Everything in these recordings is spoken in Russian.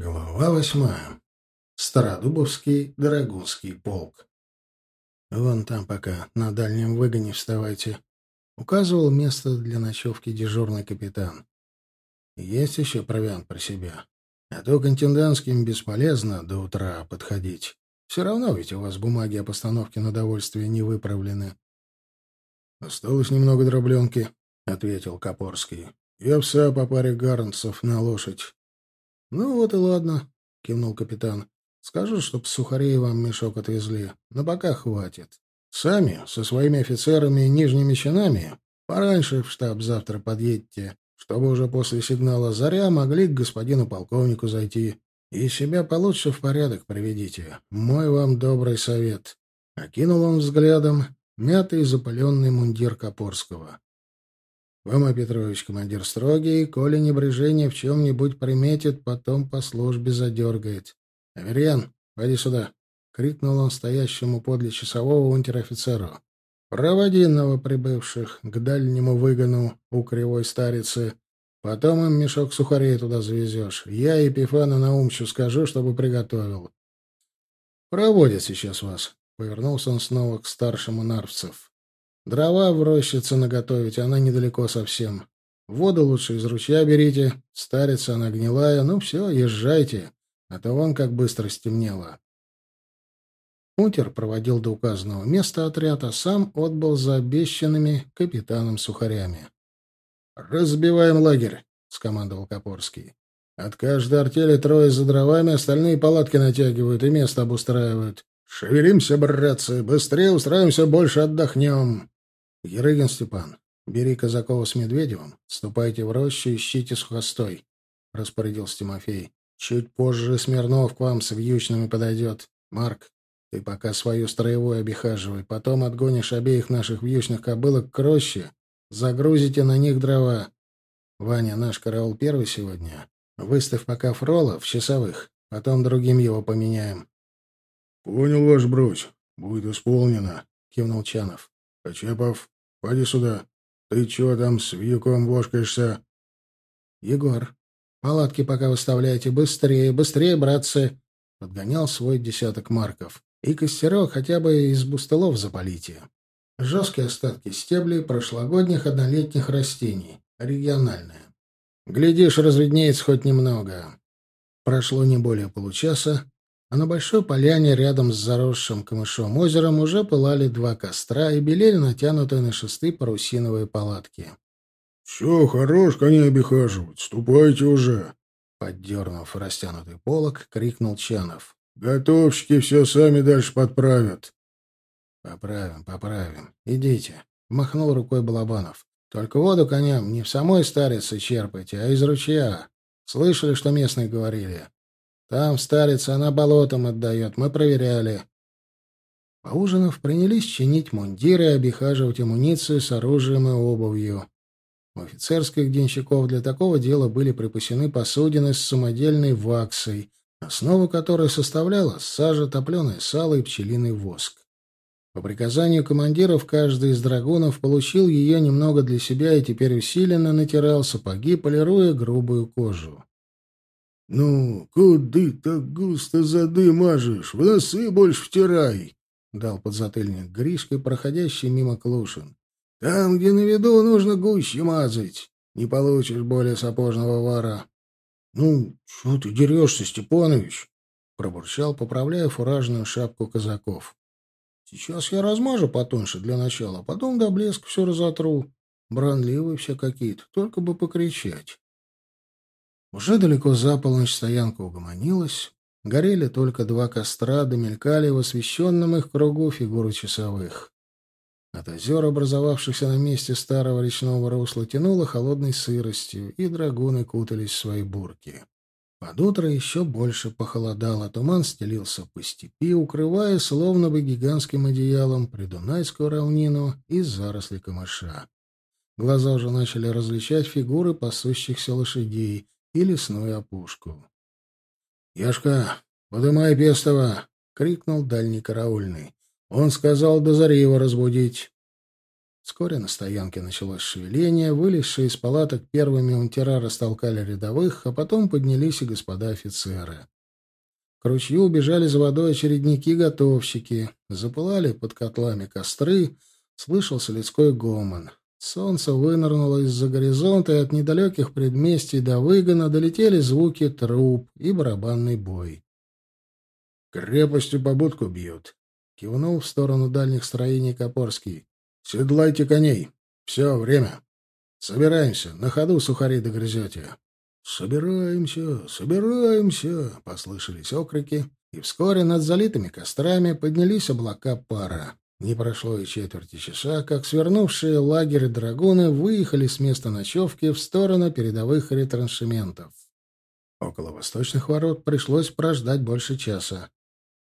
Глава восьмая. Стародубовский Драгунский полк. «Вон там пока, на дальнем выгоне вставайте», — указывал место для ночевки дежурный капитан. «Есть еще провиант про себя. А то к интендантским бесполезно до утра подходить. Все равно ведь у вас бумаги о постановке на довольствие не выправлены». «Осталось немного дробленки», — ответил Копорский. «И овса по паре гарнцев на лошадь. «Ну вот и ладно», — кивнул капитан. «Скажу, чтоб сухарей вам мешок отвезли. На пока хватит. Сами, со своими офицерами и нижними чинами, пораньше в штаб завтра подъедьте, чтобы уже после сигнала «Заря» могли к господину полковнику зайти. И себя получше в порядок приведите. Мой вам добрый совет». Окинул он взглядом мятый запыленный мундир Копорского. Фома Петрович, командир строгий, коли небрежение в чем-нибудь приметит, потом по службе задергает. — Аверьян, пойди сюда! — крикнул он стоящему подле часового унтер-офицеру. — Проводи новоприбывших к дальнему выгону у кривой старицы. Потом им мешок сухарей туда завезешь. Я Епифану Наумчу скажу, чтобы приготовил. — Проводят сейчас вас. — повернулся он снова к старшему нарвцев. Дрова в рощице наготовить, она недалеко совсем. Воду лучше из ручья берите, старится она гнилая. Ну все, езжайте, а то вон как быстро стемнело. Унтер проводил до указанного места отряд, а сам отбыл за обещанными капитаном сухарями. «Разбиваем лагерь», — скомандовал Копорский. «От каждой артели трое за дровами, остальные палатки натягивают и место обустраивают. Шевелимся, братцы, быстрее устраиваемся, больше отдохнем». Ерыгин Степан, бери Казакова с Медведевым, ступайте в рощу, ищите сухостой, — распорядился Тимофей. Чуть позже Смирнов к вам с вьючными подойдет. Марк, ты пока свою строевую обихаживай, потом отгонишь обеих наших вьючных кобылок к роще, загрузите на них дрова. Ваня, наш караул первый сегодня. Выставь пока фрола в часовых, потом другим его поменяем. — Понял, ваш брось. Будет исполнено, — кивнул Чанов. «Качепов, поди сюда. Ты чего там с вьюком вошкаешься?» «Егор, палатки пока выставляйте. Быстрее, быстрее, братцы!» Подгонял свой десяток марков. «И костерок хотя бы из бустылов запалите. Жесткие остатки стеблей прошлогодних однолетних растений. Региональные. Глядишь, разведнеется хоть немного». Прошло не более получаса, а на большой поляне рядом с заросшим камышом озером уже пылали два костра и белели натянутые на шесты парусиновые палатки. — Все, хорош коней обихаживать, ступайте уже! — поддернув растянутый полог, крикнул Чанов. — Готовщики все сами дальше подправят. — Поправим, поправим. Идите, — махнул рукой Балабанов. — Только воду коням не в самой старице черпайте, а из ручья. Слышали, что местные говорили? Там старица, она болотом отдает. Мы проверяли. Поужинав, принялись чинить мундиры и обихаживать амуницию с оружием и обувью. У офицерских денщиков для такого дела были припасены посудины с самодельной ваксой, основу которой составляла сажа, топленое сало и пчелиный воск. По приказанию командиров каждый из драгунов получил ее немного для себя и теперь усиленно натирал сапоги, полируя грубую кожу. «Ну, куды так густо зады мажешь? В носы больше втирай!» — дал подзатыльник Гришка, проходящий мимо Клушин. «Там, где на виду, нужно гуще мазать. Не получишь более сапожного вара». «Ну, что ты дерешься, Степанович?» — пробурчал, поправляя фуражную шапку казаков. «Сейчас я размажу потоньше для начала, потом до блеска все разотру. Бранливые все какие-то, только бы покричать». Уже далеко за полночь стоянка угомонилась. Горели только два костра, домелькали в освещенном их кругу фигуры часовых. От озер, образовавшихся на месте старого речного русла, тянуло холодной сыростью, и драгуны кутались в свои бурки. Под утро еще больше похолодало, туман стелился по степи, укрывая словно бы гигантским одеялом придунайскую равнину и заросли камыша. Глаза уже начали различать фигуры пасущихся лошадей, и лесную опушку. — Яшка, подымай Пестова! — крикнул дальний караульный. Он сказал до зари его разбудить. Вскоре на стоянке началось шевеление, вылезшие из палаток первыми унтера растолкали рядовых, а потом поднялись и господа офицеры. К ручью убежали за водой очередники-готовщики, запылали под котлами костры, слышался людской гомон. Солнце вынырнуло из-за горизонта, и от недалеких предместий до выгона долетели звуки труб и барабанный бой. «Крепостью побудку бьют», — кивнул в сторону дальних строений Копорский. «Седлайте коней. Все, время. Собираемся. На ходу сухари догрызете». «Собираемся, собираемся!» — послышались окрики, и вскоре над залитыми кострами поднялись облака пара. Не прошло и четверти часа, как свернувшие лагерь драгуны выехали с места ночевки в сторону передовых ретраншементов. Около восточных ворот пришлось прождать больше часа.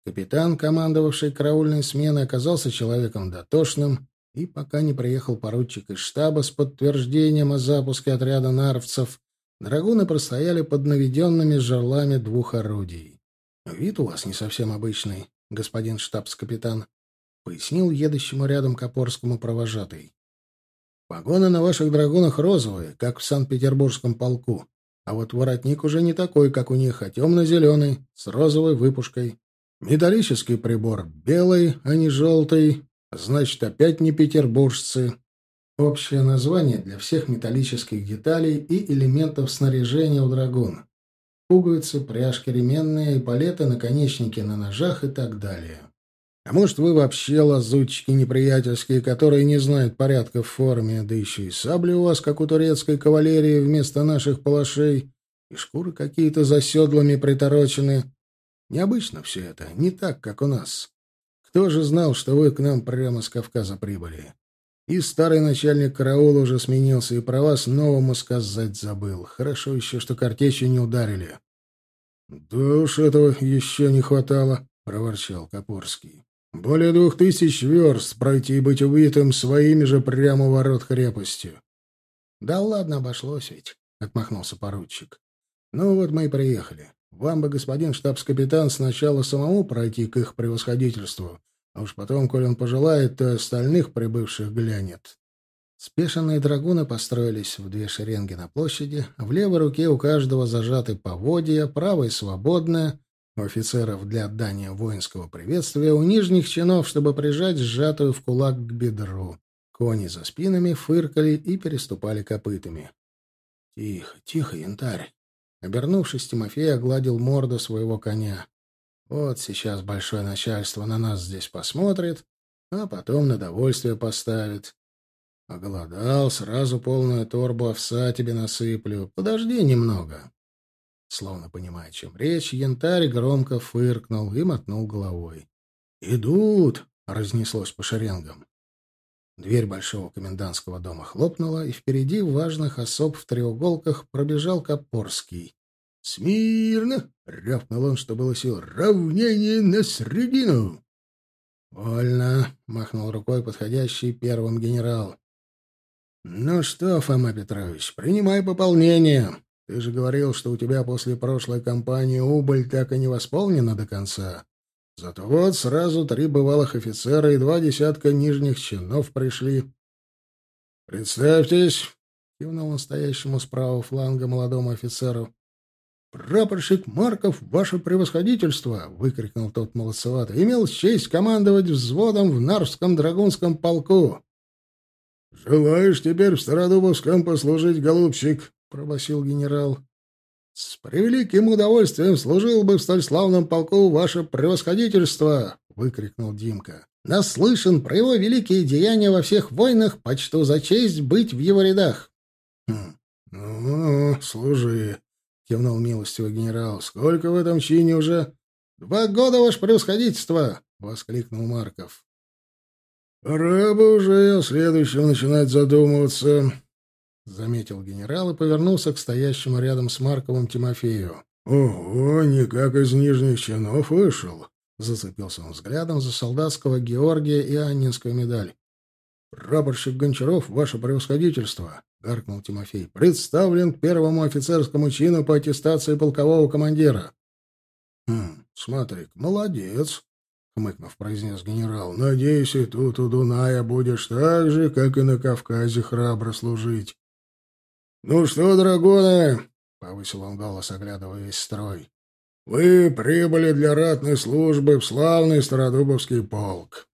Капитан, командовавший караульной сменой, оказался человеком дотошным, и пока не приехал поручик из штаба с подтверждением о запуске отряда нарвцев, Драгуны простояли под наведенными жерлами двух орудий. «Вид у вас не совсем обычный, господин штабс-капитан», — пояснил едущему рядом Копорскому провожатый. «Погоны на ваших драгунах розовые, как в Санкт-Петербургском полку, а вот воротник уже не такой, как у них, а темно-зеленый, с розовой выпушкой. Металлический прибор белый, а не желтый, значит, опять не петербуржцы. Общее название для всех металлических деталей и элементов снаряжения у «Драгун». Пуговицы, пряжки ременные, палеты, наконечники на ножах и так далее. А может, вы вообще лазутчики неприятельские, которые не знают порядка в форме, да еще и сабли у вас, как у турецкой кавалерии, вместо наших палашей, и шкуры какие-то за седлами приторочены. Необычно все это, не так, как у нас. Кто же знал, что вы к нам прямо с Кавказа прибыли? И старый начальник караула уже сменился, и про вас новому сказать забыл. Хорошо еще, что картечью не ударили. — Да уж этого еще не хватало, — проворчал Копорский. — Более двух тысяч верст пройти и быть убитым своими же прямо ворот крепости. — Да ладно, обошлось ведь, — отмахнулся поручик. — Ну вот мы и приехали. Вам бы, господин штабс-капитан, сначала самому пройти к их превосходительству, а уж потом, коль он пожелает, то остальных прибывших глянет. Спешенные драгуны построились в две шеренги на площади. В левой руке у каждого зажаты поводья, правой — свободная. У офицеров для отдания воинского приветствия, у нижних чинов, чтобы прижать сжатую в кулак к бедру. Кони за спинами фыркали и переступали копытами. — Тихо, тихо, янтарь! Обернувшись, Тимофей огладил морду своего коня. Вот сейчас большое начальство на нас здесь посмотрит, а потом на довольствие поставит. Оголодал, сразу полную торбу овса тебе насыплю. Подожди немного. Словно понимая, чем речь, янтарь громко фыркнул и мотнул головой. «Идут!» — разнеслось по шеренгам. Дверь большого комендантского дома хлопнула, и впереди важных особ в треуголках пробежал Копорский. «Смирно!» — рявкнул он, что было сил. «Равнение на средину!» «Вольно!» — махнул рукой подходящий первым генерал. «Ну что, Фома Петрович, принимай пополнение. Ты же говорил, что у тебя после прошлой кампании убыль так и не восполнена до конца. Зато вот сразу три бывалых офицера и два десятка нижних чинов пришли». «Представьтесь!» — кивнул настоящему справа фланга молодому офицеру. «Прапорщик Марков, ваше превосходительство!» — выкрикнул тот молодцевато. «Имел честь командовать взводом в Нарвском драгунском полку!» «Желаешь теперь в Стародубовском послужить, голубчик?» — пробасил генерал. «С превеликим удовольствием служил бы в столь славном полку ваше превосходительство!» — выкрикнул Димка. «Наслышан про его великие деяния во всех войнах, почту за честь быть в его рядах». «Хм, ну, служи», — кивнул милостивый генерал. — Сколько в этом чине уже? — Два года, ваше превосходительство! — воскликнул Марков. — Пора бы уже о следующем начинать задумываться, — заметил генерал и повернулся к стоящему рядом с Марковым Тимофею. — Ого, никак из нижних чинов вышел! — зацепился он взглядом за солдатского Георгия и Аннинскую медаль. — Прапорщик Гончаров, ваше превосходительство! — гаркнул Тимофей. — Представлен к первому офицерскому чину по аттестации полкового командира. — Хм, смотри молодец. — хмыкнув, произнес генерал. — Надеюсь, и тут у Дуная будешь так же, как и на Кавказе, храбро служить. — Ну что, драгоны, — повысил он голос, оглядывая весь строй, — вы прибыли для ратной службы в славный Стародубовский полк.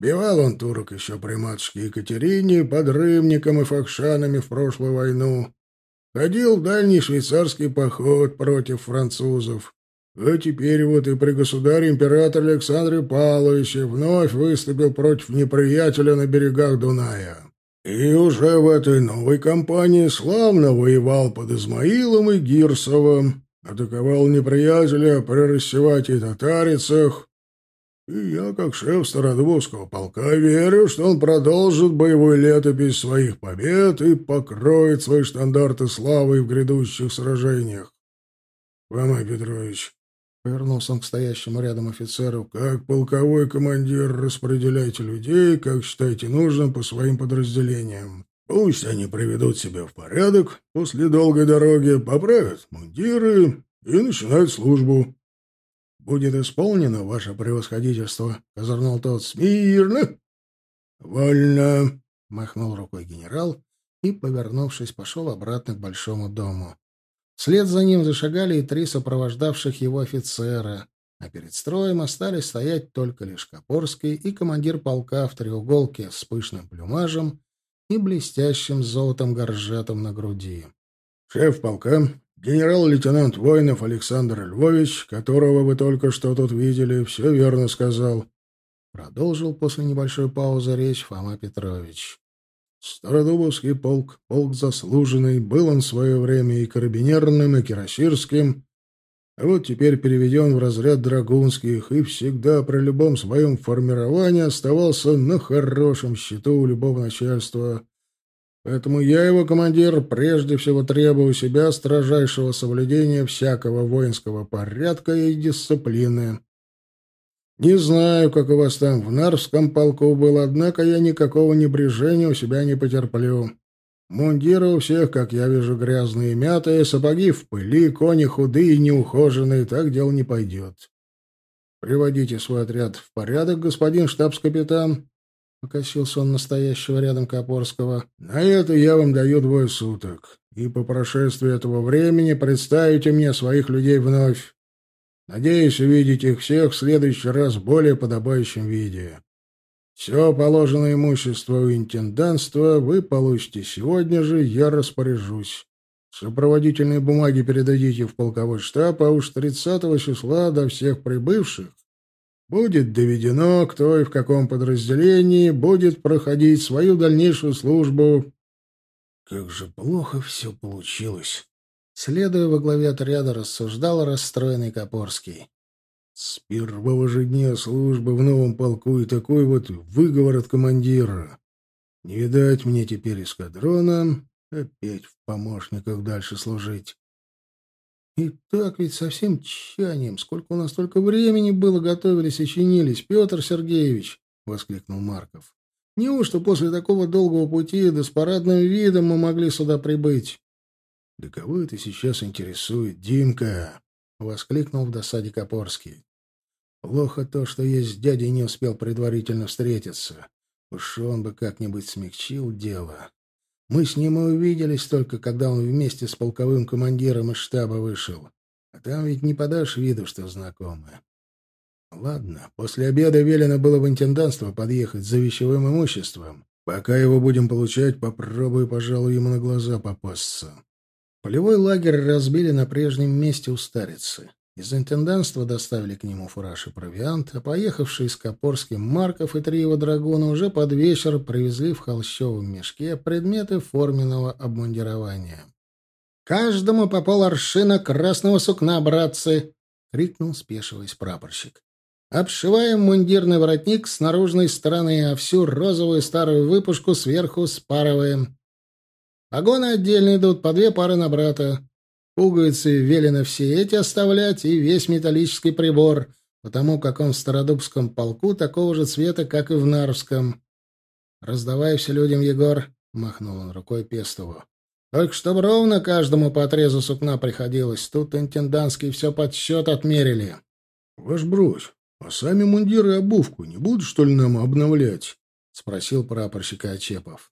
Бивал он турок еще при матушке Екатерине, под Рымником и Факшанами в прошлую войну. Ходил в дальний швейцарский поход против французов. А теперь вот и при государе-императоре Александре Павловиче вновь выступил против неприятеля на берегах Дуная. И уже в этой новой кампании славно воевал под Измаилом и Гирсовым, атаковал неприятеля при рассевате и татарицах, и я, как шеф Стародубовского полка, верю, что он продолжит боевой летопись своих побед и покроет свои штандарты славы в грядущих сражениях. Фома Петрович, повернулся он к стоящему рядом офицеру, как полковой командир распределяйте людей, как считаете нужным, по своим подразделениям. Пусть они приведут себя в порядок после долгой дороги, поправят мундиры и начинают службу. «Будет исполнено, ваше превосходительство», — козырнул тот. «Смирно!» «Вольно!» — махнул рукой генерал и, повернувшись, пошел обратно к большому дому. Вслед за ним зашагали и три сопровождавших его офицера, а перед строем остались стоять только лишь Копорский и командир полка в треуголке с пышным плюмажем и блестящим золотом горжетом на груди. «Шеф полка Генерал-лейтенант Воинов Александр Львович, которого вы только что тут видели, все верно сказал. Продолжил после небольшой паузы речь Фома Петрович. Стародубовский полк, полк заслуженный, был он в свое время и карабинерным, и кирасирским, а вот теперь переведен в разряд драгунских и всегда при любом своем формировании оставался на хорошем счету у любого начальства, Поэтому я, его командир, прежде всего требую себя строжайшего соблюдения всякого воинского порядка и дисциплины. Не знаю, как у вас там в Нарвском полку было, однако я никакого небрежения у себя не потерплю. Мундиры у всех, как я вижу, грязные и мятые, сапоги в пыли, кони худые и неухоженные, так дело не пойдет. Приводите свой отряд в порядок, господин штабс-капитан, Покосился он настоящего рядом Копорского. «На это я вам даю двое суток. И по прошествии этого времени представите мне своих людей вновь. Надеюсь увидеть их всех в следующий раз в более подобающем виде. Все положенное имущество у интенданства вы получите сегодня же, я распоряжусь. Сопроводительные бумаги передадите в полковой штаб, а уж 30 числа до всех прибывших Будет доведено, кто и в каком подразделении будет проходить свою дальнейшую службу. Как же плохо все получилось. Следуя во главе отряда, рассуждал расстроенный Копорский. С первого же дня службы в новом полку и такой вот выговор от командира. Не видать мне теперь эскадрона, опять в помощниках дальше служить. И так ведь совсем чанием. Сколько у нас только времени было, готовились и чинились, Петр Сергеевич, — воскликнул Марков. Неужто после такого долгого пути да с парадным видом мы могли сюда прибыть? — Да кого это сейчас интересует, Димка? — воскликнул в досаде Копорский. — Плохо то, что я с дядей не успел предварительно встретиться. Уж он бы как-нибудь смягчил дело. Мы с ним и увиделись только, когда он вместе с полковым командиром из штаба вышел. А там ведь не подашь виду, что знакомы. Ладно, после обеда велено было в интенданство подъехать за вещевым имуществом. Пока его будем получать, попробую, пожалуй, ему на глаза попасться. Полевой лагерь разбили на прежнем месте у старицы. Из интенданства доставили к нему фураж и провиант, а поехавшие с Копорским Марков и три его драгуна уже под вечер привезли в холщовом мешке предметы форменного обмундирования. «Каждому по пол аршина красного сукна, братцы!» — крикнул, спешиваясь прапорщик. «Обшиваем мундирный воротник с наружной стороны, а всю розовую старую выпушку сверху спарываем. Погоны отдельно идут, по две пары на брата. Пуговицы велено все эти оставлять и весь металлический прибор, потому как он в Стародубском полку такого же цвета, как и в Нарвском. «Раздавай все людям, Егор», — махнул он рукой Пестову. «Только чтобы ровно каждому по отрезу сукна приходилось. Тут интендантский все под счет отмерили». «Ваш брось, А сами мундиры и обувку не будут, что ли, нам обновлять? — спросил прапорщик Очепов. —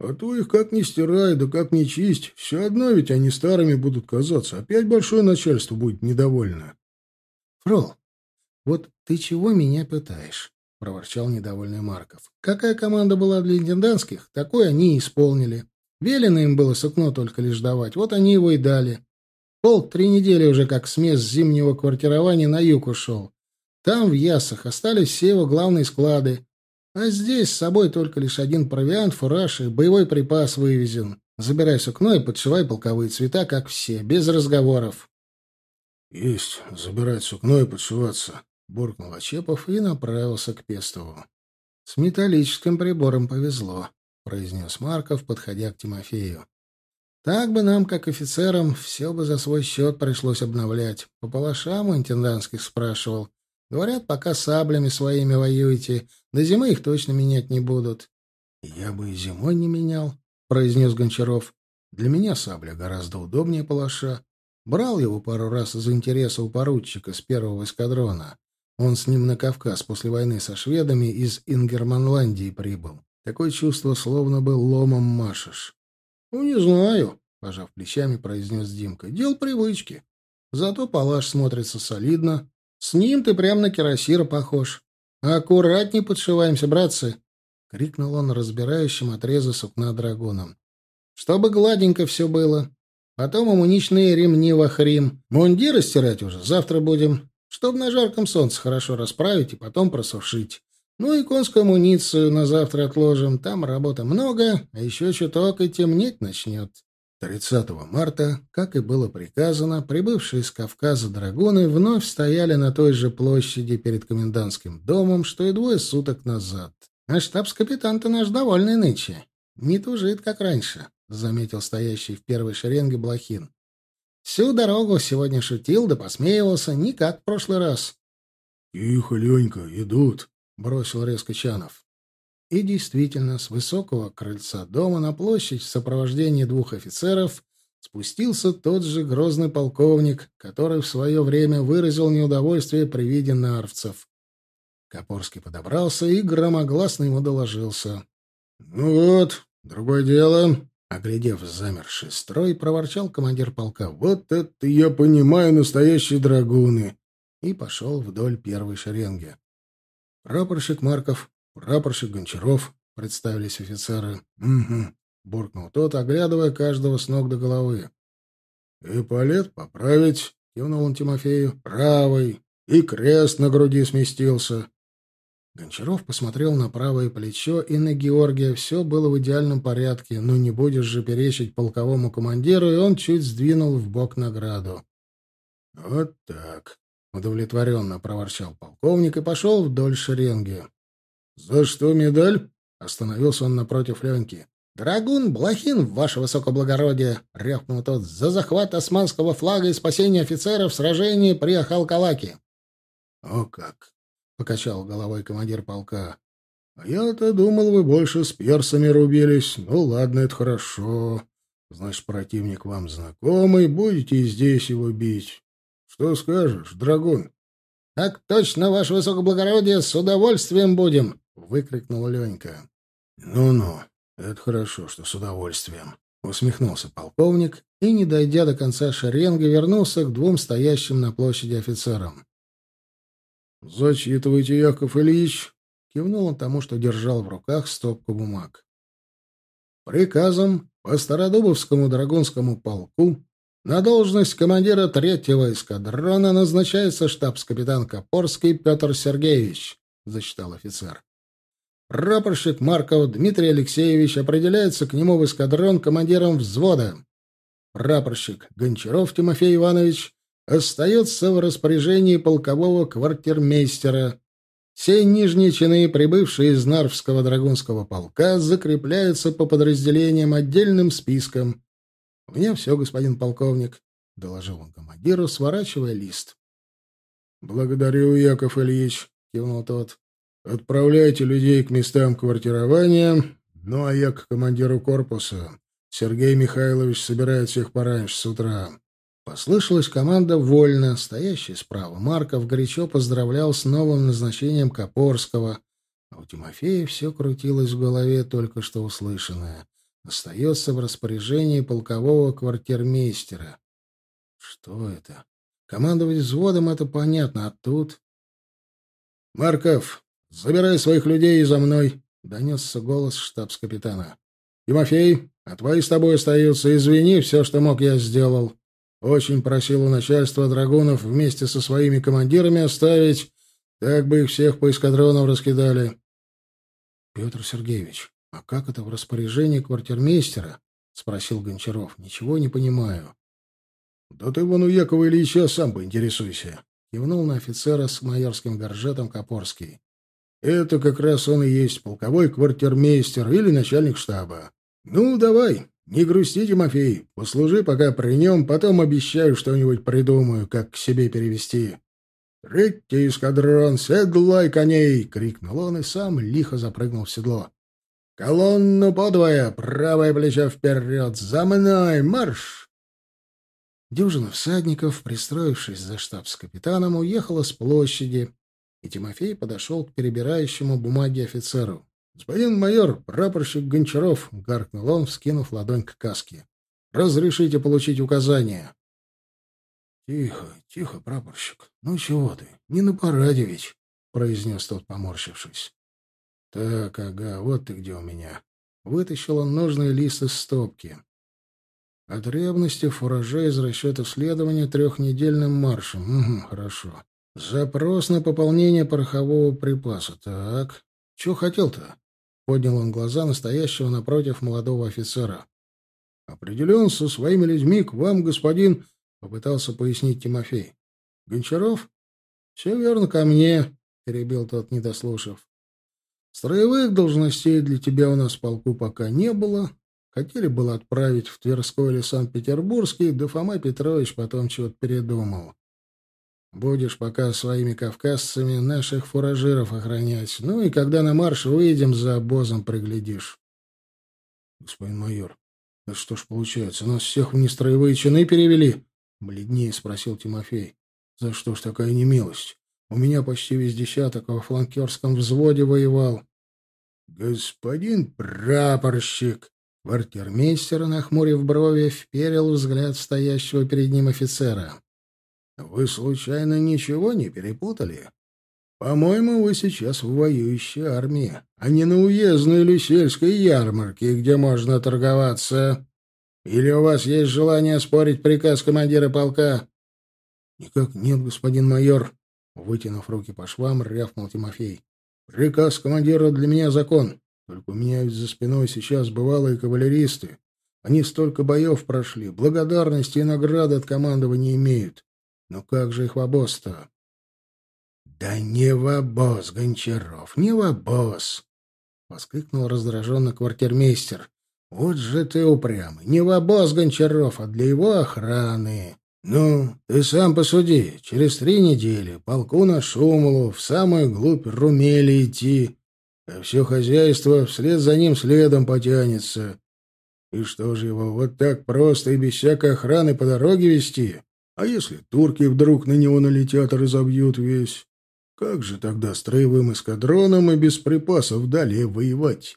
А то их как ни стирай, да как ни чисть, все одно ведь они старыми будут казаться. Опять большое начальство будет недовольно. — Фрол, вот ты чего меня пытаешь? — проворчал недовольный Марков. — Какая команда была для интендантских, такой они и исполнили. Велено им было сукно только лишь давать, вот они его и дали. Полк три недели уже как с мест зимнего квартирования на юг ушел. Там, в Ясах, остались все его главные склады. А здесь с собой только лишь один провиант, фураж и боевой припас вывезен. Забирай сукно и подшивай полковые цвета, как все, без разговоров. — Есть, забирать сукно и подшиваться, — буркнул Очепов и направился к Пестову. — С металлическим прибором повезло, — произнес Марков, подходя к Тимофею. — Так бы нам, как офицерам, все бы за свой счет пришлось обновлять. По палашам у интендантских спрашивал. Говорят, пока саблями своими воюете, до зимы их точно менять не будут. — Я бы и зимой не менял, — произнес Гончаров. — Для меня сабля гораздо удобнее палаша. Брал его пару раз из интереса у поручика с первого эскадрона. Он с ним на Кавказ после войны со шведами из Ингерманландии прибыл. Такое чувство, словно бы ломом машешь. — Ну, не знаю, — пожав плечами, произнес Димка. — Дел привычки. Зато палаш смотрится солидно, с ним ты прям на кирасира похож. Аккуратней подшиваемся, братцы, — крикнул он разбирающим отрезы сукна драгоном. — Чтобы гладенько все было. Потом амуничные ремни в охрим. Мундиры стирать уже завтра будем, чтобы на жарком солнце хорошо расправить и потом просушить. Ну и конскую амуницию на завтра отложим. Там работы много, а еще чуток и темнеть начнет. 30 марта, как и было приказано, прибывшие с Кавказа драгуны вновь стояли на той же площади перед комендантским домом, что и двое суток назад. А штабс-капитан-то наш довольный нынче. Не тужит, как раньше, — заметил стоящий в первой шеренге Блохин. Всю дорогу сегодня шутил да посмеивался, не как в прошлый раз. — Тихо, Ленька, идут, — бросил резко Чанов. И действительно, с высокого крыльца дома на площадь в сопровождении двух офицеров спустился тот же грозный полковник, который в свое время выразил неудовольствие при виде нарвцев. Копорский подобрался и громогласно ему доложился. — Ну вот, другое дело. Оглядев замерший строй, проворчал командир полка. — Вот это я понимаю настоящие драгуны! И пошел вдоль первой шеренги. Прапорщик Марков «Прапорщик Гончаров», — представились офицеры. «Угу», — буркнул тот, оглядывая каждого с ног до головы. «Эполет поправить», — кивнул он Тимофею. «Правый. И крест на груди сместился». Гончаров посмотрел на правое плечо, и на Георгия все было в идеальном порядке, но не будешь же перечить полковому командиру, и он чуть сдвинул в бок награду. «Вот так», — удовлетворенно проворчал полковник и пошел вдоль шеренги. «За что медаль?» — остановился он напротив Леньки. «Драгун Блохин, ваше высокоблагородие!» — рявкнул тот. «За захват османского флага и спасение офицеров в сражении при Ахалкалаке!» «О как!» — покачал головой командир полка. «А я-то думал, вы больше с персами рубились. Ну, ладно, это хорошо. Значит, противник вам знакомый, будете и здесь его бить. Что скажешь, Драгун?» «Так точно, ваше высокоблагородие, с удовольствием будем!» — выкрикнул Ленька. «Ну-ну, это хорошо, что с удовольствием», — усмехнулся полковник и, не дойдя до конца шеренги, вернулся к двум стоящим на площади офицерам. «Зачитывайте, Яков Ильич», — кивнул он тому, что держал в руках стопку бумаг. Приказом по Стародубовскому драгунскому полку на должность командира третьего эскадрона назначается штабс-капитан Копорский Петр Сергеевич, — зачитал офицер. Прапорщик Марков Дмитрий Алексеевич определяется к нему в эскадрон командиром взвода. Прапорщик Гончаров Тимофей Иванович остается в распоряжении полкового квартирмейстера. Все нижние чины, прибывшие из Нарвского драгунского полка, закрепляются по подразделениям отдельным списком. — У меня все, господин полковник, — доложил он командиру, сворачивая лист. — Благодарю, Яков Ильич, — кивнул тот. Отправляйте людей к местам квартирования, ну а я к командиру корпуса. Сергей Михайлович собирает всех пораньше с утра. Послышалась команда «Вольно». Стоящий справа Марков горячо поздравлял с новым назначением Копорского. А у Тимофея все крутилось в голове только что услышанное. Остается в распоряжении полкового квартирмейстера. Что это? Командовать взводом — это понятно, а тут... — Марков, забирай своих людей и за мной! — донесся голос штабс-капитана. — Тимофей, а твои с тобой остаются. Извини, все, что мог, я сделал. Очень просил у начальства драгунов вместе со своими командирами оставить, так бы их всех по эскадронам раскидали. — Петр Сергеевич, а как это в распоряжении квартирмейстера? — спросил Гончаров. — Ничего не понимаю. — Да ты вон у Якова Ильича сам поинтересуйся. — кивнул на офицера с майорским горжетом Копорский. — Это как раз он и есть полковой квартирмейстер или начальник штаба. Ну, давай, «Не грусти, Тимофей, послужи пока при нем, потом обещаю что-нибудь придумаю, как к себе перевести». «Третий эскадрон, седлай коней!» — крикнул он и сам лихо запрыгнул в седло. «Колонну подвое, правое плечо вперед, за мной, марш!» Дюжина всадников, пристроившись за штаб с капитаном, уехала с площади, и Тимофей подошел к перебирающему бумаги офицеру. «Господин майор, прапорщик Гончаров», — гаркнул он, вскинув ладонь к каске. «Разрешите получить указания». «Тихо, тихо, прапорщик. Ну чего ты? Не на параде ведь», — произнес тот, поморщившись. «Так, ага, вот ты где у меня». Вытащил он нужный лист из стопки. От ревности фуража из расчета следования трехнедельным маршем. Угу, хорошо. Запрос на пополнение порохового припаса. Так, что хотел-то? Поднял он глаза настоящего напротив молодого офицера. «Определен со своими людьми к вам, господин...» — попытался пояснить Тимофей. «Гончаров?» «Все верно, ко мне», — перебил тот, не дослушав. «Строевых должностей для тебя у нас в полку пока не было. Хотели было отправить в Тверской или Санкт-Петербургский, да Фома Петрович потом чего-то передумал. Будешь пока своими кавказцами наших фуражиров охранять. Ну и когда на марш выйдем, за обозом приглядишь. Господин майор, да что ж получается, нас всех в нестроевые чины перевели? Бледнее спросил Тимофей. За что ж такая немилость? У меня почти весь десяток во фланкерском взводе воевал. Господин прапорщик! Квартирмейстер, нахмурив брови, вперил взгляд стоящего перед ним офицера. Вы случайно ничего не перепутали? По-моему, вы сейчас в воюющей армии, а не на уездной или сельской ярмарке, где можно торговаться. Или у вас есть желание спорить приказ командира полка? — Никак нет, господин майор, — вытянув руки по швам, рявкнул Тимофей. — Приказ командира для меня закон. Только у меня за спиной сейчас бывалые кавалеристы. Они столько боев прошли, благодарности и награды от командования имеют. Ну как же их в обоз-то? — Да не в обоз, Гончаров, не в обоз! — воскликнул раздраженно квартирмейстер. — Вот же ты упрямый. Не в обоз, Гончаров, а для его охраны. Ну, ты сам посуди. Через три недели полку на Шумлу в самую глубь Румели идти, а все хозяйство вслед за ним следом потянется. И что же его вот так просто и без всякой охраны по дороге вести? А если турки вдруг на него налетят и разобьют весь? Как же тогда строевым эскадроном и без припасов далее воевать?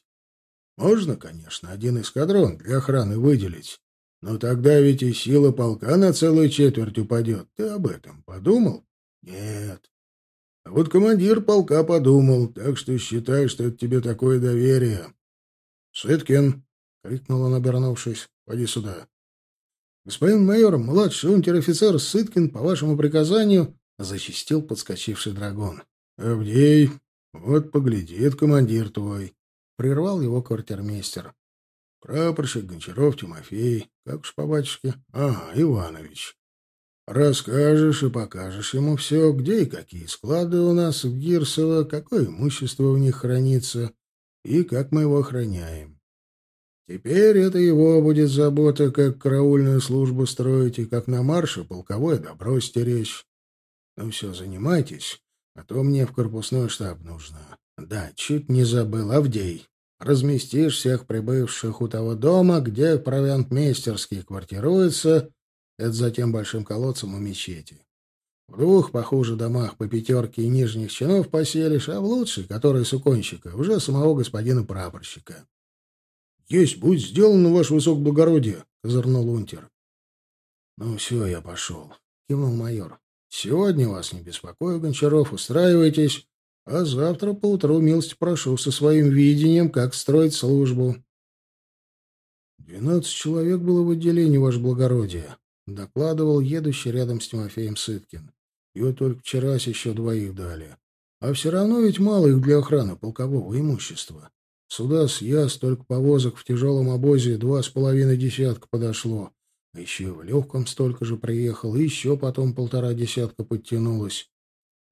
Можно, конечно, один эскадрон для охраны выделить, но тогда ведь и сила полка на целую четверть упадет. Ты об этом подумал? Нет. А вот командир полка подумал, так что считай, что это тебе такое доверие. — Сыткин! — крикнул он, обернувшись. — Поди сюда. «Господин майор, младший унтер-офицер Сыткин, по вашему приказанию...» — зачистил подскочивший драгон. «Авдей, вот поглядит командир твой», — прервал его квартирмейстер. «Прапорщик Гончаров Тимофей, как уж по батюшке, ага, Иванович. Расскажешь и покажешь ему все, где и какие склады у нас в Гирсово, какое имущество в них хранится и как мы его охраняем. Теперь это его будет забота, как караульную службу строить и как на марше полковое добро стеречь. Ну все, занимайтесь, а то мне в корпусной штаб нужно. Да, чуть не забыл, Авдей. Разместишь всех прибывших у того дома, где провиантмейстерский квартируется, Это за тем большим колодцем у мечети. В двух похуже домах по пятерке и нижних чинов поселишь, а в лучшей, который суконщика, уже самого господина прапорщика. — Есть будет сделано, ваше высокоблагородие, — козырнул унтер. — Ну все, я пошел, — кивнул майор. — Сегодня вас не беспокою, Гончаров, устраивайтесь, а завтра поутру милости прошу со своим видением, как строить службу. — Двенадцать человек было в отделении, ваше благородие, — докладывал едущий рядом с Тимофеем Сыткин. Вот только вчера еще двоих дали. А все равно ведь мало их для охраны полкового имущества. Сюда с я столько повозок в тяжелом обозе два с половиной десятка подошло. А еще в легком столько же приехал, и еще потом полтора десятка подтянулось.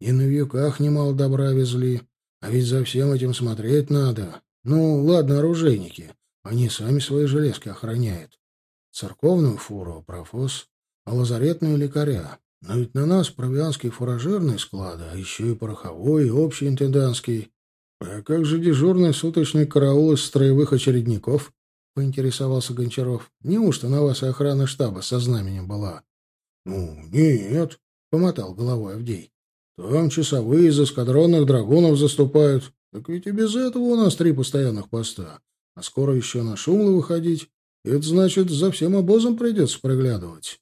И на веках немало добра везли. А ведь за всем этим смотреть надо. Ну, ладно, оружейники. Они сами свои железки охраняют. Церковную фуру — профос, а лазаретную — лекаря. Но ведь на нас провианский фуражерный склад, а еще и пороховой, и общий интендантский. А как же дежурный суточный караул из строевых очередников? — поинтересовался Гончаров. — Неужто на вас и охрана штаба со знаменем была? — Ну, нет, — помотал головой Авдей. — Там часовые из эскадронных драгунов заступают. Так ведь и без этого у нас три постоянных поста. А скоро еще на шумло выходить. Это значит, за всем обозом придется приглядывать.